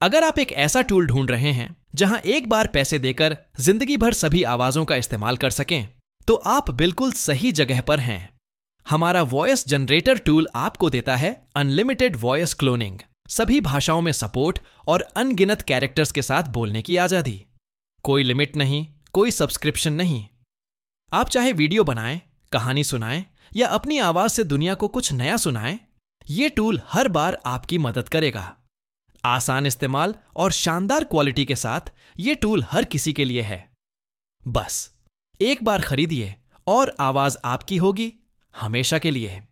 अगर आप एक ऐसा टूल ढूंढ रहे हैं, जहाँ एक बार पैसे देकर ज़िंदगी भर सभी आवाजों का इस्तेमाल कर सकें तो आप बिल्कुल सही जगह पर हैं। हमारा वॉयस जनरेटर टूल आपको देता है अनलिमिटेड वॉयस क्लोनिंग सभी भाषाओं में सपोर्ट और अनगिनत कैरेक्टर्स के साथ बोलने की आज़ादी। कोई लिमिट नहीं, कोई सब्सक्रिप्शन नहीं। आप चाहे वीडियो बनाएँ, कहानी सुनाएँ, या अपनी आवाज़ से दुनिया को कुछ नया सुनाएँ, ये टूल हर बार आपकी मदद करेगा। आसान इस्तेमाल और शानदार क्वालिटी के साथ ये टूल हर किसी के लिए है। बस, एक बार खरीदिए और आवाज़ आपकी होगी, हमेशा के लिए।